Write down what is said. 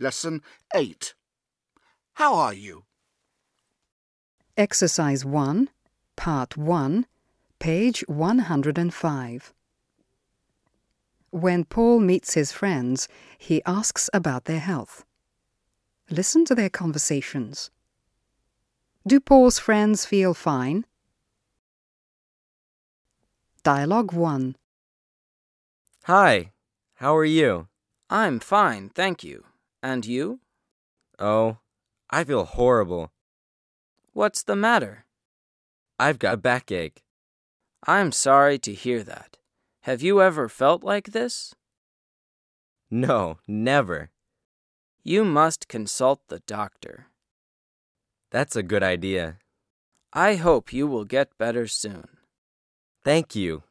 Lesson 8. How are you? Exercise 1, Part 1, page 105. When Paul meets his friends, he asks about their health. Listen to their conversations. Do Paul's friends feel fine? Dialogue 1. Hi, how are you? I'm fine, thank you. And you? Oh, I feel horrible. What's the matter? I've got a backache. I'm sorry to hear that. Have you ever felt like this? No, never. You must consult the doctor. That's a good idea. I hope you will get better soon. Thank you.